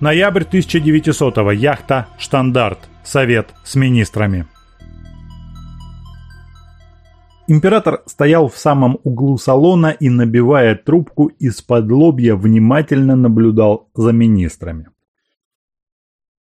Ноябрь 1900-го. Яхта «Штандарт». Совет с министрами. Император стоял в самом углу салона и, набивая трубку из-под лобья, внимательно наблюдал за министрами.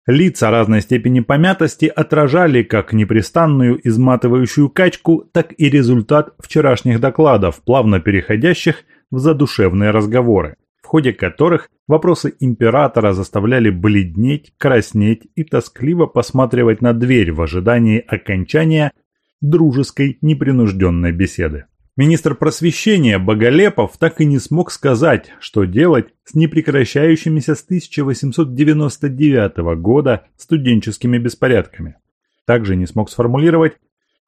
Лица разной степени помятости отражали как непрестанную изматывающую качку, так и результат вчерашних докладов, плавно переходящих в задушевные разговоры ходе которых вопросы императора заставляли бледнеть, краснеть и тоскливо посматривать на дверь в ожидании окончания дружеской непринужденной беседы. Министр просвещения Боголепов так и не смог сказать, что делать с непрекращающимися с 1899 года студенческими беспорядками. Также не смог сформулировать,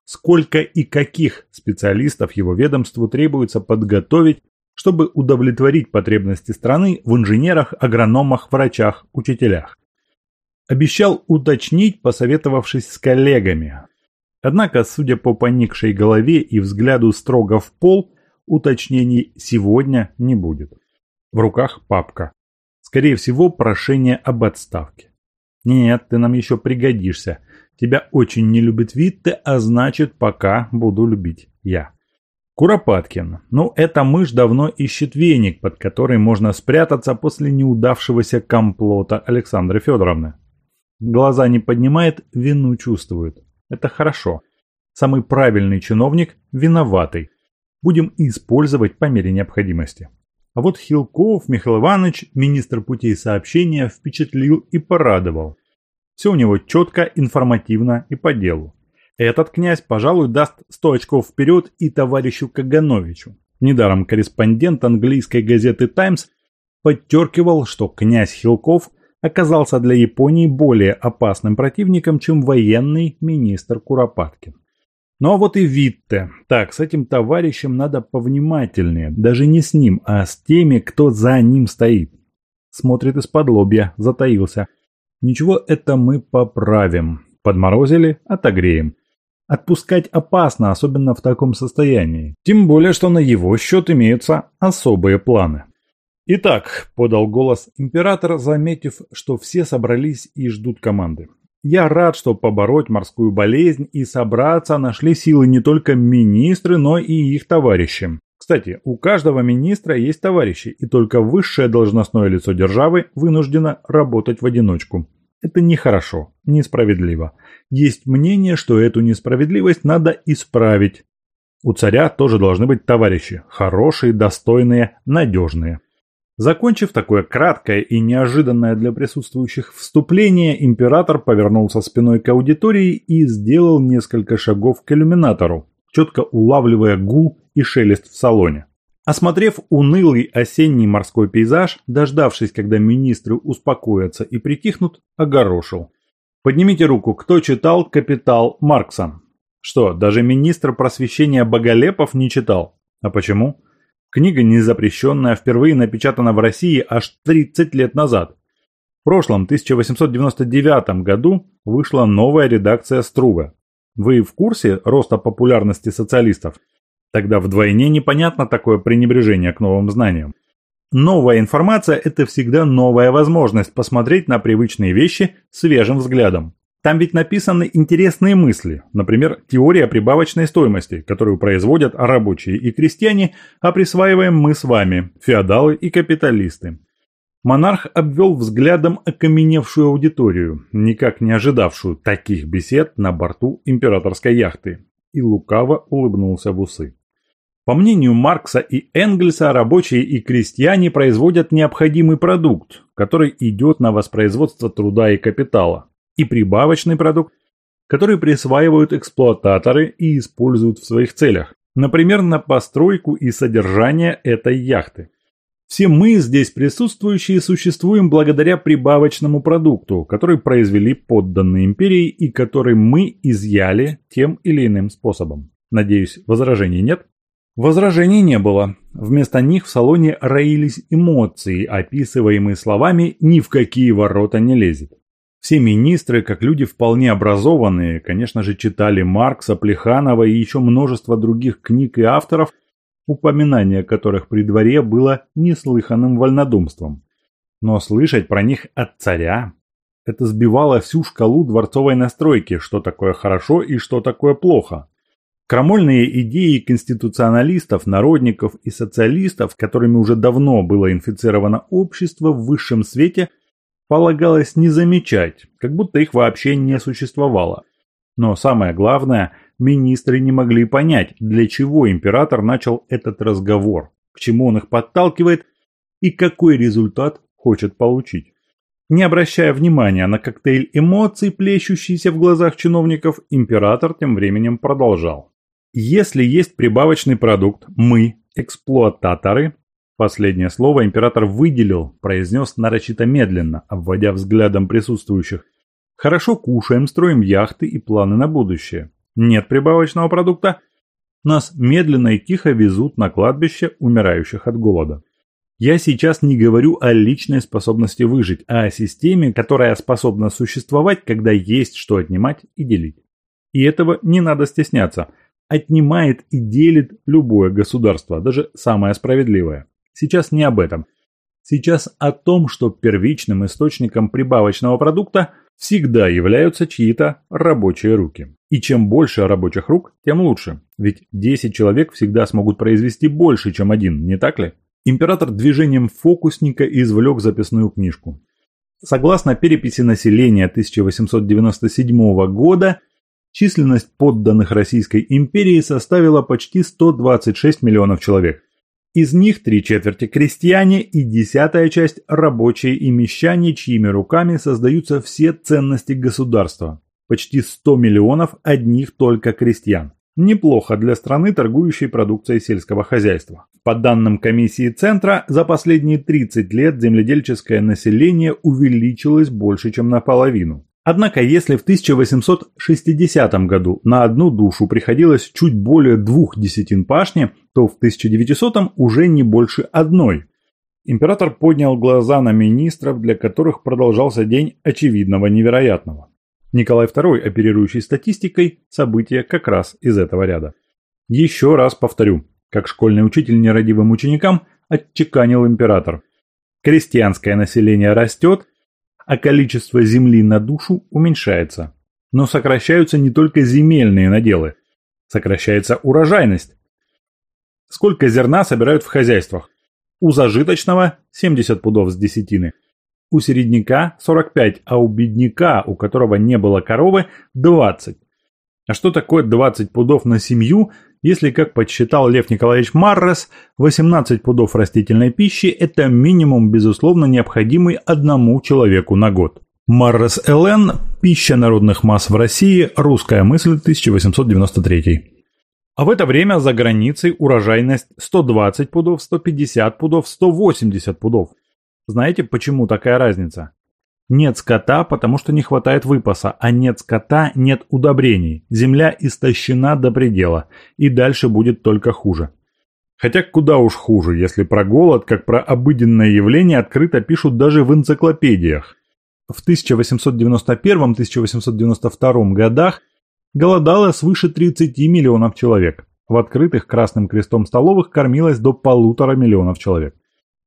сколько и каких специалистов его ведомству требуется подготовить чтобы удовлетворить потребности страны в инженерах, агрономах, врачах, учителях. Обещал уточнить, посоветовавшись с коллегами. Однако, судя по поникшей голове и взгляду строго в пол, уточнений сегодня не будет. В руках папка. Скорее всего, прошение об отставке. Нет, ты нам еще пригодишься. Тебя очень не любит Витте, а значит, пока буду любить я. Куропаткин. Ну, эта мышь давно ищет веник, под который можно спрятаться после неудавшегося комплота Александры Федоровны. Глаза не поднимает, вину чувствует. Это хорошо. Самый правильный чиновник – виноватый. Будем использовать по мере необходимости. А вот Хилков Михаил Иванович, министр путей сообщения, впечатлил и порадовал. Все у него четко, информативно и по делу. Этот князь, пожалуй, даст 100 очков вперед и товарищу Кагановичу. Недаром корреспондент английской газеты «Таймс» подчеркивал, что князь Хилков оказался для Японии более опасным противником, чем военный министр Куропаткин. Ну а вот и Витте. Так, с этим товарищем надо повнимательнее. Даже не с ним, а с теми, кто за ним стоит. Смотрит из-под лобья, затаился. Ничего, это мы поправим. Подморозили, отогреем. Отпускать опасно, особенно в таком состоянии. Тем более, что на его счет имеются особые планы. «Итак», – подал голос император, заметив, что все собрались и ждут команды. «Я рад, что побороть морскую болезнь и собраться нашли силы не только министры, но и их товарищи. Кстати, у каждого министра есть товарищи, и только высшее должностное лицо державы вынуждено работать в одиночку. Это нехорошо, несправедливо. Есть мнение, что эту несправедливость надо исправить. У царя тоже должны быть товарищи. Хорошие, достойные, надежные. Закончив такое краткое и неожиданное для присутствующих вступление, император повернулся спиной к аудитории и сделал несколько шагов к иллюминатору, четко улавливая гул и шелест в салоне. Осмотрев унылый осенний морской пейзаж, дождавшись, когда министры успокоятся и притихнут, огорошил. Поднимите руку, кто читал «Капитал» Маркса? Что, даже министр просвещения Боголепов не читал? А почему? Книга незапрещенная, впервые напечатана в России аж 30 лет назад. В прошлом, 1899 году, вышла новая редакция Струве. Вы в курсе роста популярности социалистов? Тогда вдвойне непонятно такое пренебрежение к новым знаниям. Новая информация – это всегда новая возможность посмотреть на привычные вещи свежим взглядом. Там ведь написаны интересные мысли, например, теория прибавочной стоимости, которую производят рабочие и крестьяне, а присваиваем мы с вами, феодалы и капиталисты. Монарх обвел взглядом окаменевшую аудиторию, никак не ожидавшую таких бесед на борту императорской яхты, и лукаво улыбнулся в усы. По мнению Маркса и Энгельса, рабочие и крестьяне производят необходимый продукт, который идет на воспроизводство труда и капитала, и прибавочный продукт, который присваивают эксплуататоры и используют в своих целях, например, на постройку и содержание этой яхты. Все мы здесь присутствующие существуем благодаря прибавочному продукту, который произвели подданные империи и который мы изъяли тем или иным способом. Надеюсь, возражений нет? Возражений не было. Вместо них в салоне роились эмоции, описываемые словами «ни в какие ворота не лезет». Все министры, как люди вполне образованные, конечно же, читали Маркса, Плеханова и еще множество других книг и авторов, упоминание которых при дворе было неслыханным вольнодумством. Но слышать про них от царя – это сбивало всю шкалу дворцовой настройки, что такое хорошо и что такое плохо. Крамольные идеи конституционалистов, народников и социалистов, которыми уже давно было инфицировано общество в высшем свете, полагалось не замечать, как будто их вообще не существовало. Но самое главное, министры не могли понять, для чего император начал этот разговор, к чему он их подталкивает и какой результат хочет получить. Не обращая внимания на коктейль эмоций, плещущийся в глазах чиновников, император тем временем продолжал. Если есть прибавочный продукт, мы, эксплуататоры, последнее слово император выделил, произнес нарочито медленно, обводя взглядом присутствующих, хорошо кушаем, строим яхты и планы на будущее. Нет прибавочного продукта, нас медленно и тихо везут на кладбище умирающих от голода. Я сейчас не говорю о личной способности выжить, а о системе, которая способна существовать, когда есть что отнимать и делить. И этого не надо стесняться – отнимает и делит любое государство, даже самое справедливое. Сейчас не об этом. Сейчас о том, что первичным источником прибавочного продукта всегда являются чьи-то рабочие руки. И чем больше рабочих рук, тем лучше. Ведь 10 человек всегда смогут произвести больше, чем один, не так ли? Император движением фокусника извлек записную книжку. Согласно переписи населения 1897 года, численность подданных Российской империи составила почти 126 миллионов человек. Из них три четверти крестьяне и десятая часть рабочие и мещане, чьими руками создаются все ценности государства. Почти 100 миллионов одних только крестьян. Неплохо для страны, торгующей продукцией сельского хозяйства. По данным комиссии Центра, за последние 30 лет земледельческое население увеличилось больше, чем наполовину. Однако, если в 1860 году на одну душу приходилось чуть более двух десятин пашни, то в 1900 уже не больше одной. Император поднял глаза на министров, для которых продолжался день очевидного невероятного. Николай II, оперирующий статистикой, события как раз из этого ряда. Еще раз повторю, как школьный учитель нерадивым ученикам отчеканил император. Крестьянское население растет, а количество земли на душу уменьшается. Но сокращаются не только земельные наделы, сокращается урожайность. Сколько зерна собирают в хозяйствах? У зажиточного 70 пудов с десятины, у середняка 45, а у бедняка, у которого не было коровы, 20. А что такое 20 пудов на семью, если, как подсчитал Лев Николаевич Маррес, 18 пудов растительной пищи – это минимум, безусловно, необходимый одному человеку на год. Маррес Л.Н. «Пища народных масс в России. Русская мысль. 1893». А в это время за границей урожайность 120 пудов, 150 пудов, 180 пудов. Знаете, почему такая разница? Нет скота, потому что не хватает выпаса, а нет скота – нет удобрений. Земля истощена до предела, и дальше будет только хуже. Хотя куда уж хуже, если про голод, как про обыденное явление, открыто пишут даже в энциклопедиях. В 1891-1892 годах голодало свыше 30 миллионов человек. В открытых Красным Крестом столовых кормилось до полутора миллионов человек.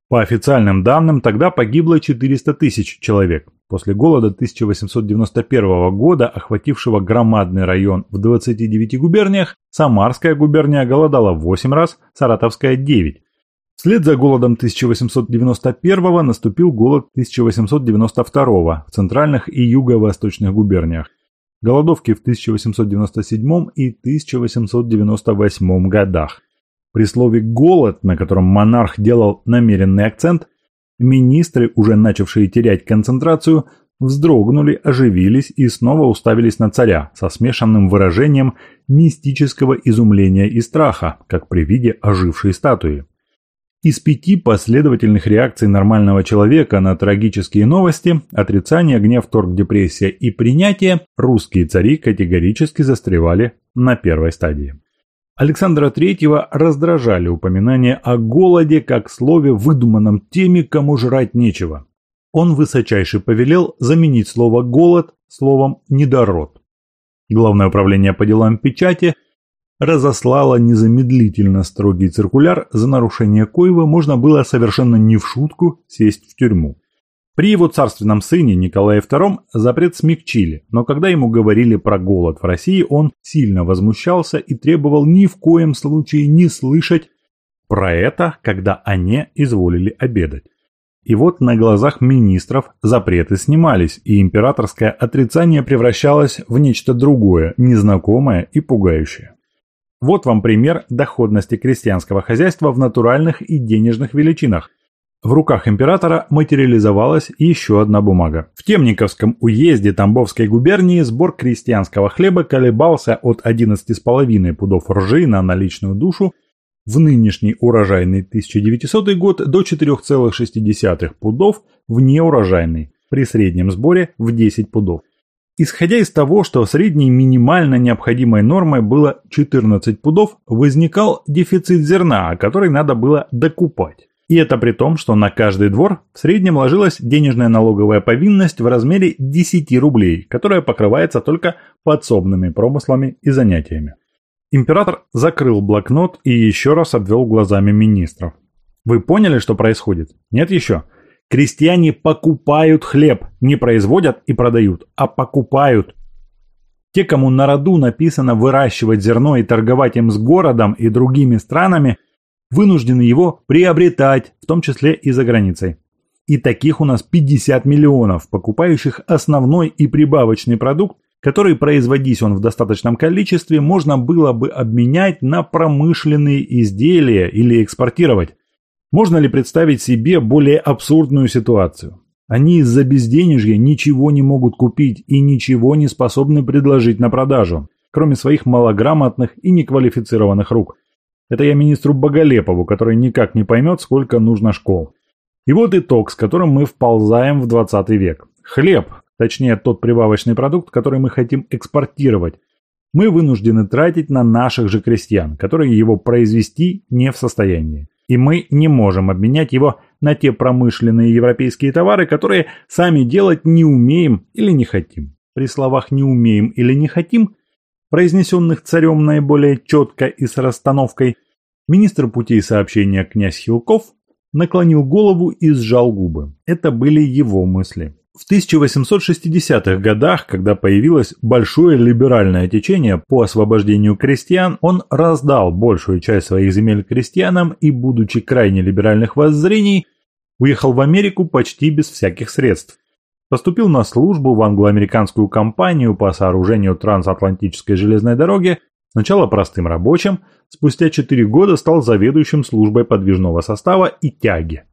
По официальным данным, тогда погибло 400 тысяч человек. После голода 1891 года, охватившего громадный район в 29 губерниях, Самарская губерния голодала 8 раз, Саратовская – 9. Вслед за голодом 1891 наступил голод 1892 в центральных и юго-восточных губерниях. Голодовки в 1897 и 1898 годах. При слове «голод», на котором монарх делал намеренный акцент, министры, уже начавшие терять концентрацию, вздрогнули, оживились и снова уставились на царя со смешанным выражением мистического изумления и страха, как при виде ожившей статуи. Из пяти последовательных реакций нормального человека на трагические новости – отрицание, гнев, торг, депрессия и принятие – русские цари категорически застревали на первой стадии. Александра III раздражали упоминания о голоде как слове, выдуманном теми, кому жрать нечего. Он высочайше повелел заменить слово «голод» словом «недород». Главное управление по делам печати разослала незамедлительно строгий циркуляр, за нарушение коего можно было совершенно не в шутку сесть в тюрьму. При его царственном сыне Николае II запрет смягчили, но когда ему говорили про голод в России, он сильно возмущался и требовал ни в коем случае не слышать про это, когда они изволили обедать. И вот на глазах министров запреты снимались, и императорское отрицание превращалось в нечто другое, незнакомое и пугающее. Вот вам пример доходности крестьянского хозяйства в натуральных и денежных величинах. В руках императора материализовалась еще одна бумага. В Темниковском уезде Тамбовской губернии сбор крестьянского хлеба колебался от 11,5 пудов ржи на наличную душу в нынешний урожайный 1900 год до 4,6 пудов в неурожайный при среднем сборе в 10 пудов. Исходя из того, что средней минимально необходимой нормой было 14 пудов, возникал дефицит зерна, который надо было докупать. И это при том, что на каждый двор в среднем ложилась денежная налоговая повинность в размере 10 рублей, которая покрывается только подсобными промыслами и занятиями. Император закрыл блокнот и еще раз обвел глазами министров. Вы поняли, что происходит? Нет еще? Крестьяне покупают хлеб, не производят и продают, а покупают. Те, кому на роду написано выращивать зерно и торговать им с городом и другими странами, вынуждены его приобретать, в том числе и за границей. И таких у нас 50 миллионов, покупающих основной и прибавочный продукт, который, производись он в достаточном количестве, можно было бы обменять на промышленные изделия или экспортировать. Можно ли представить себе более абсурдную ситуацию? Они из-за безденежья ничего не могут купить и ничего не способны предложить на продажу, кроме своих малограмотных и неквалифицированных рук. Это я министру Боголепову, который никак не поймет, сколько нужно школ. И вот итог, с которым мы вползаем в 20 век. Хлеб, точнее тот прибавочный продукт, который мы хотим экспортировать, мы вынуждены тратить на наших же крестьян, которые его произвести не в состоянии и мы не можем обменять его на те промышленные европейские товары, которые сами делать не умеем или не хотим. При словах «не умеем» или «не хотим», произнесенных царем наиболее четко и с расстановкой, министр путей сообщения князь Хилков наклонил голову и сжал губы. Это были его мысли. В 1860-х годах, когда появилось большое либеральное течение по освобождению крестьян, он раздал большую часть своих земель крестьянам и, будучи крайне либеральных воззрений, уехал в Америку почти без всяких средств. Поступил на службу в англо-американскую компанию по сооружению трансатлантической железной дороги, сначала простым рабочим, спустя 4 года стал заведующим службой подвижного состава и тяги.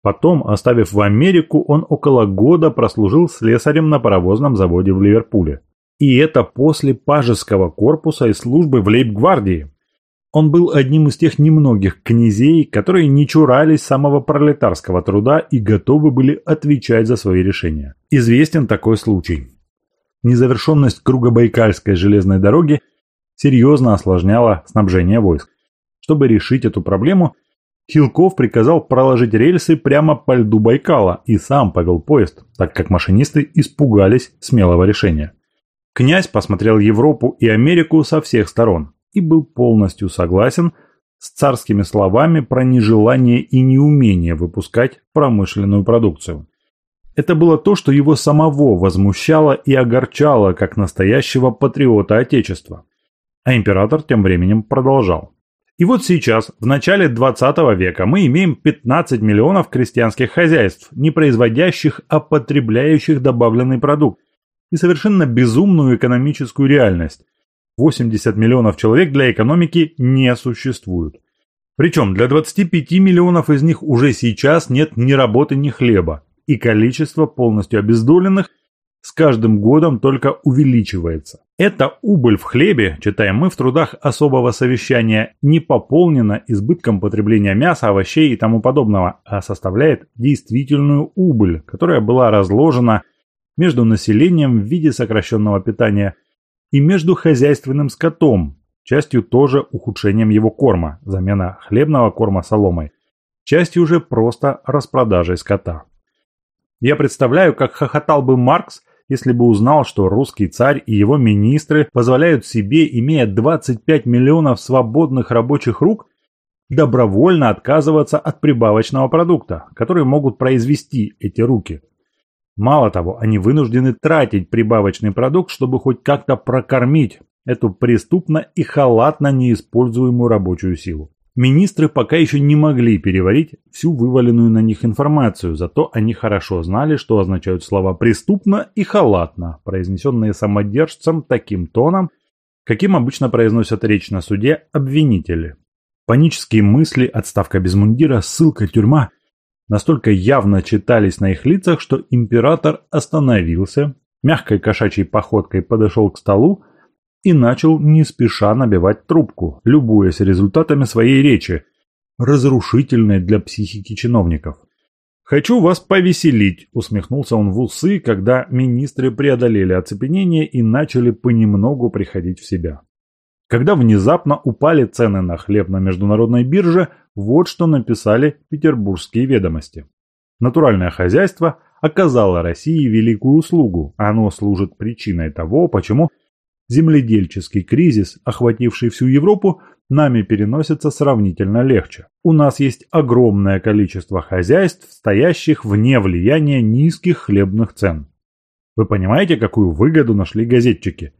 Потом, оставив в Америку, он около года прослужил слесарем на паровозном заводе в Ливерпуле. И это после пажеского корпуса и службы в лейб-гвардии. Он был одним из тех немногих князей, которые не чурались самого пролетарского труда и готовы были отвечать за свои решения. Известен такой случай. Незавершенность Кругобайкальской железной дороги серьезно осложняла снабжение войск. Чтобы решить эту проблему – Хилков приказал проложить рельсы прямо по льду Байкала и сам повел поезд, так как машинисты испугались смелого решения. Князь посмотрел Европу и Америку со всех сторон и был полностью согласен с царскими словами про нежелание и неумение выпускать промышленную продукцию. Это было то, что его самого возмущало и огорчало как настоящего патриота Отечества. А император тем временем продолжал. И вот сейчас, в начале 20 века, мы имеем 15 миллионов крестьянских хозяйств, не производящих, а потребляющих добавленный продукт, и совершенно безумную экономическую реальность. 80 миллионов человек для экономики не существуют. Причем для 25 миллионов из них уже сейчас нет ни работы, ни хлеба, и количество полностью обездоленных с каждым годом только увеличивается. Эта убыль в хлебе, читаем мы в трудах особого совещания, не пополнена избытком потребления мяса, овощей и тому подобного, а составляет действительную убыль, которая была разложена между населением в виде сокращенного питания и между хозяйственным скотом, частью тоже ухудшением его корма, замена хлебного корма соломой, частью уже просто распродажей скота. Я представляю, как хохотал бы Маркс, если бы узнал, что русский царь и его министры позволяют себе, имея 25 миллионов свободных рабочих рук, добровольно отказываться от прибавочного продукта, который могут произвести эти руки. Мало того, они вынуждены тратить прибавочный продукт, чтобы хоть как-то прокормить эту преступно и халатно неиспользуемую рабочую силу. Министры пока еще не могли переварить всю вываленную на них информацию, зато они хорошо знали, что означают слова «преступно» и «халатно», произнесенные самодержцем таким тоном, каким обычно произносят речь на суде обвинители. Панические мысли, отставка без мундира, ссылка, тюрьма настолько явно читались на их лицах, что император остановился, мягкой кошачьей походкой подошел к столу и начал не спеша набивать трубку, любуясь результатами своей речи, разрушительной для психики чиновников. «Хочу вас повеселить», – усмехнулся он в усы, когда министры преодолели оцепенение и начали понемногу приходить в себя. Когда внезапно упали цены на хлеб на международной бирже, вот что написали петербургские ведомости. Натуральное хозяйство оказало России великую услугу, оно служит причиной того, почему Земледельческий кризис, охвативший всю Европу, нами переносится сравнительно легче. У нас есть огромное количество хозяйств, стоящих вне влияния низких хлебных цен. Вы понимаете, какую выгоду нашли газетчики?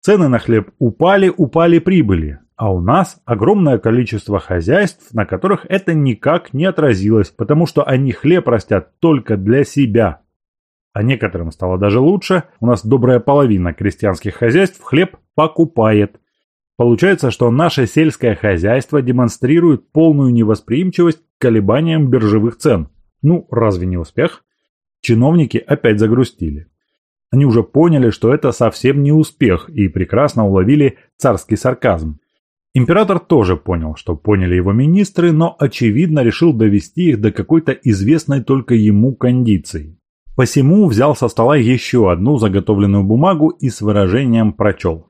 Цены на хлеб упали, упали прибыли, а у нас огромное количество хозяйств, на которых это никак не отразилось, потому что они хлеб растят только для себя, а некоторым стало даже лучше. У нас добрая половина крестьянских хозяйств хлеб покупает. Получается, что наше сельское хозяйство демонстрирует полную невосприимчивость к колебаниям биржевых цен. Ну, разве не успех? Чиновники опять загрустили. Они уже поняли, что это совсем не успех и прекрасно уловили царский сарказм. Император тоже понял, что поняли его министры, но очевидно решил довести их до какой-то известной только ему кондиции. Посему взял со стола еще одну заготовленную бумагу и с выражением прочел.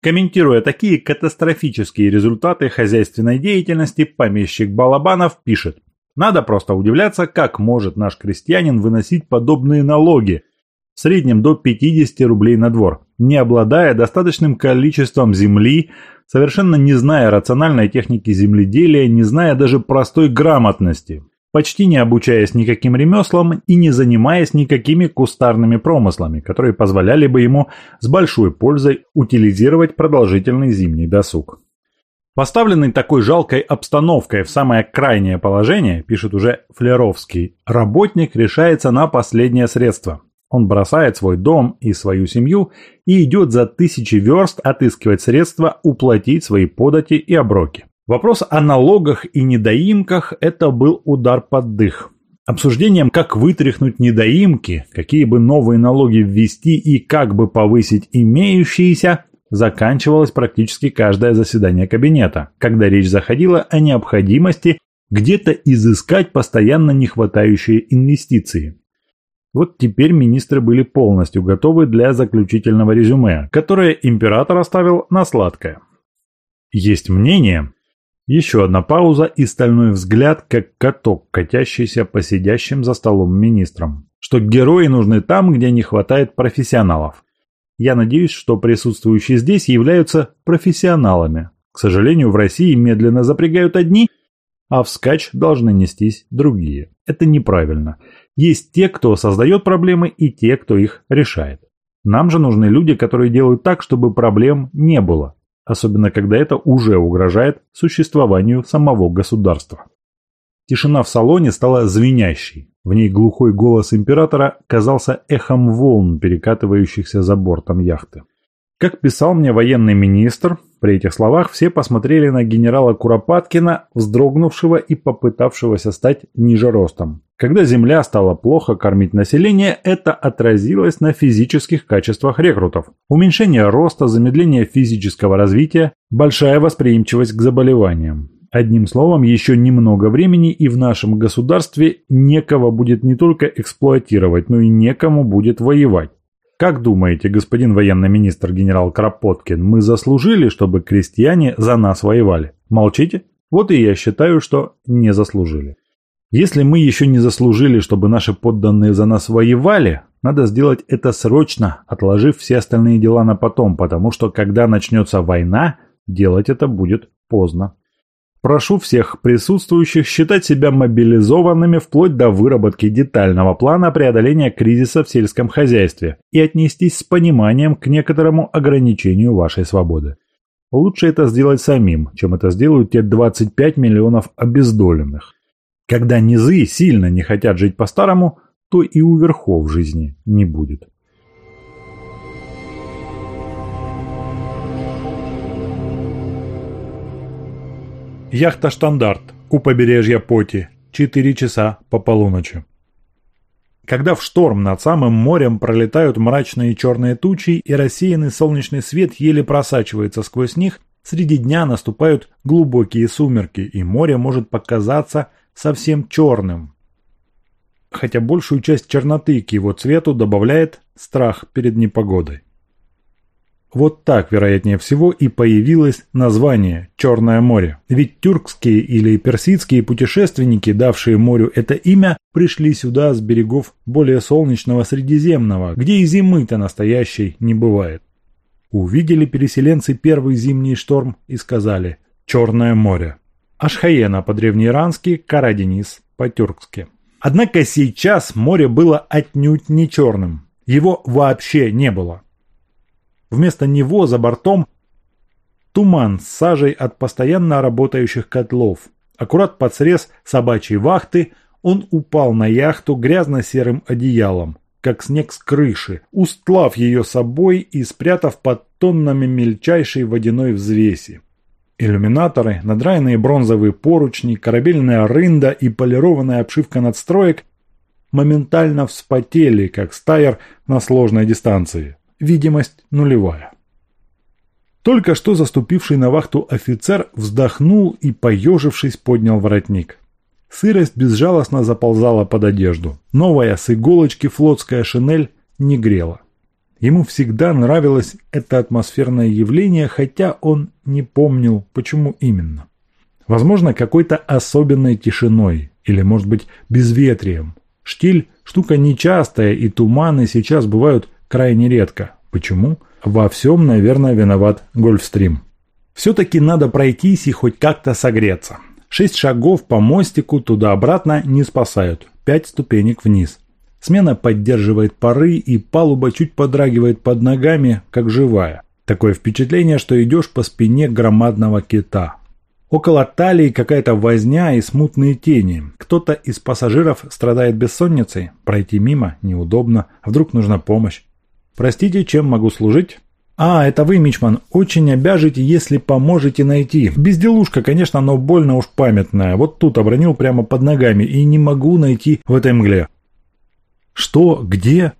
Комментируя такие катастрофические результаты хозяйственной деятельности, помещик Балабанов пишет «Надо просто удивляться, как может наш крестьянин выносить подобные налоги, в среднем до 50 рублей на двор, не обладая достаточным количеством земли, совершенно не зная рациональной техники земледелия, не зная даже простой грамотности, почти не обучаясь никаким ремеслам и не занимаясь никакими кустарными промыслами, которые позволяли бы ему с большой пользой утилизировать продолжительный зимний досуг. Поставленный такой жалкой обстановкой в самое крайнее положение, пишет уже Флеровский, работник решается на последнее средство. Он бросает свой дом и свою семью и идет за тысячи верст отыскивать средства уплатить свои подати и оброки. Вопрос о налогах и недоимках – это был удар под дых. Обсуждением, как вытряхнуть недоимки, какие бы новые налоги ввести и как бы повысить имеющиеся, заканчивалось практически каждое заседание кабинета, когда речь заходила о необходимости где-то изыскать постоянно не хватающие инвестиции. Вот теперь министры были полностью готовы для заключительного резюме, которое император оставил на сладкое. Есть мнение, еще одна пауза и стальной взгляд, как каток, катящийся по сидящим за столом министрам. Что герои нужны там, где не хватает профессионалов. Я надеюсь, что присутствующие здесь являются профессионалами. К сожалению, в России медленно запрягают одни, а вскачь должны нестись другие. Это неправильно. Есть те, кто создает проблемы, и те, кто их решает. Нам же нужны люди, которые делают так, чтобы проблем не было особенно когда это уже угрожает существованию самого государства. Тишина в салоне стала звенящей. В ней глухой голос императора казался эхом волн, перекатывающихся за бортом яхты. Как писал мне военный министр, при этих словах все посмотрели на генерала Куропаткина, вздрогнувшего и попытавшегося стать ниже ростом. Когда Земля стала плохо кормить население, это отразилось на физических качествах рекрутов. Уменьшение роста, замедление физического развития, большая восприимчивость к заболеваниям. Одним словом, еще немного времени и в нашем государстве некого будет не только эксплуатировать, но и некому будет воевать. Как думаете, господин военный министр генерал Кропоткин, мы заслужили, чтобы крестьяне за нас воевали? Молчите? Вот и я считаю, что не заслужили. Если мы еще не заслужили, чтобы наши подданные за нас воевали, надо сделать это срочно, отложив все остальные дела на потом, потому что когда начнется война, делать это будет поздно. Прошу всех присутствующих считать себя мобилизованными вплоть до выработки детального плана преодоления кризиса в сельском хозяйстве и отнестись с пониманием к некоторому ограничению вашей свободы. Лучше это сделать самим, чем это сделают те 25 миллионов обездоленных. Когда низы сильно не хотят жить по-старому, то и у верхов жизни не будет. Яхта «Штандарт» у побережья Поти. Четыре часа по полуночи. Когда в шторм над самым морем пролетают мрачные черные тучи и рассеянный солнечный свет еле просачивается сквозь них, среди дня наступают глубокие сумерки, и море может показаться совсем черным. Хотя большую часть черноты к его цвету добавляет страх перед непогодой. Вот так, вероятнее всего, и появилось название «Черное море». Ведь тюркские или персидские путешественники, давшие морю это имя, пришли сюда с берегов более солнечного Средиземного, где и зимы-то настоящей не бывает. Увидели переселенцы первый зимний шторм и сказали «Черное море». Ашхаена по-древнеирански, Караденис по-тюркски. Однако сейчас море было отнюдь не черным. Его вообще не было. Вместо него за бортом туман с сажей от постоянно работающих котлов. Аккурат под срез собачьей вахты он упал на яхту грязно-серым одеялом, как снег с крыши, устлав ее собой и спрятав под тоннами мельчайшей водяной взвеси. Иллюминаторы, надраенные бронзовые поручни, корабельная рында и полированная обшивка надстроек моментально вспотели, как стайер на сложной дистанции видимость нулевая. Только что заступивший на вахту офицер вздохнул и, поежившись, поднял воротник. Сырость безжалостно заползала под одежду. Новая с иголочки флотская шинель не грела. Ему всегда нравилось это атмосферное явление, хотя он не помнил, почему именно. Возможно, какой-то особенной тишиной, или, может быть, безветрием. Штиль – штука нечастая, и туманы сейчас бывают крайне редко. Почему? Во всем, наверное, виноват Гольфстрим. Все-таки надо пройтись и хоть как-то согреться. Шесть шагов по мостику туда-обратно не спасают. Пять ступенек вниз. Смена поддерживает пары, и палуба чуть подрагивает под ногами, как живая. Такое впечатление, что идешь по спине громадного кита. Около талии какая-то возня и смутные тени. Кто-то из пассажиров страдает бессонницей. Пройти мимо неудобно. А вдруг нужна помощь? Простите, чем могу служить? А, это вы, Мичман, очень обяжете, если поможете найти. Безделушка, конечно, но больно уж памятная. Вот тут обронил прямо под ногами и не могу найти в этой мгле. Что? Где?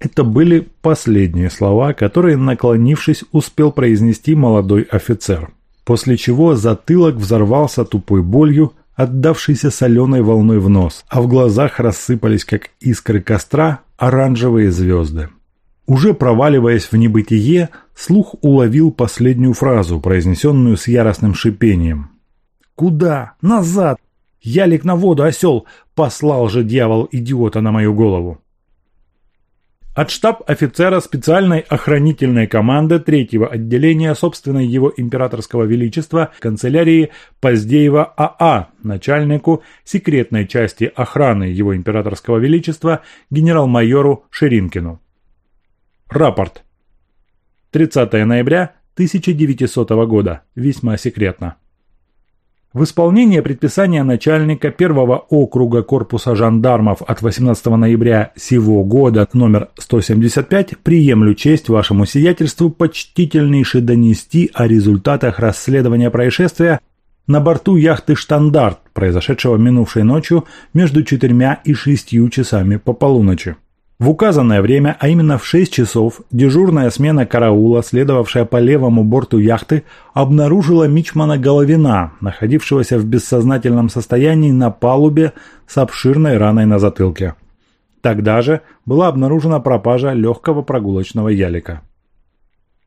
Это были последние слова, которые, наклонившись, успел произнести молодой офицер. После чего затылок взорвался тупой болью, отдавшейся соленой волной в нос, а в глазах рассыпались, как искры костра, оранжевые звезды. Уже проваливаясь в небытие, слух уловил последнюю фразу, произнесенную с яростным шипением. «Куда? Назад! Ялик на воду, осел! Послал же дьявол идиота на мою голову!» От штаб-офицера специальной охранительной команды третьего отделения собственной его императорского величества канцелярии Поздеева АА, начальнику секретной части охраны его императорского величества генерал-майору Ширинкину. Рапорт. 30 ноября 1900 года. Весьма секретно. В исполнение предписания начальника первого округа корпуса жандармов от 18 ноября сего года номер 175 приемлю честь вашему сиятельству почтительнейше донести о результатах расследования происшествия на борту яхты «Штандарт», произошедшего минувшей ночью между четырьмя и шестью часами по полуночи. В указанное время, а именно в 6 часов, дежурная смена караула, следовавшая по левому борту яхты, обнаружила Мичмана Головина, находившегося в бессознательном состоянии на палубе с обширной раной на затылке. Тогда же была обнаружена пропажа легкого прогулочного ялика.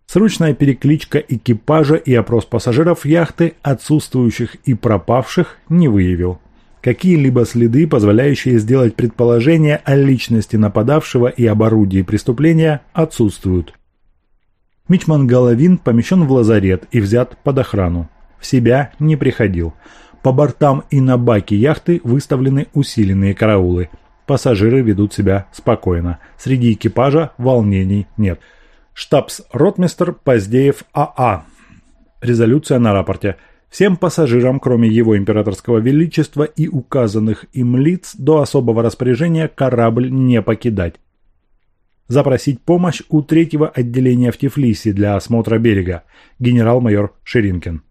Срочная перекличка экипажа и опрос пассажиров яхты, отсутствующих и пропавших, не выявил. Какие-либо следы, позволяющие сделать предположение о личности нападавшего и об орудии преступления, отсутствуют. Мичман Головин помещен в лазарет и взят под охрану. В себя не приходил. По бортам и на баке яхты выставлены усиленные караулы. Пассажиры ведут себя спокойно. Среди экипажа волнений нет. Штабс-ротмистр Поздеев АА. Резолюция на рапорте. Всем пассажирам, кроме его императорского величества и указанных им лиц, до особого распоряжения корабль не покидать. Запросить помощь у третьего отделения в Тифлисе для осмотра берега. Генерал-майор Ширинкин.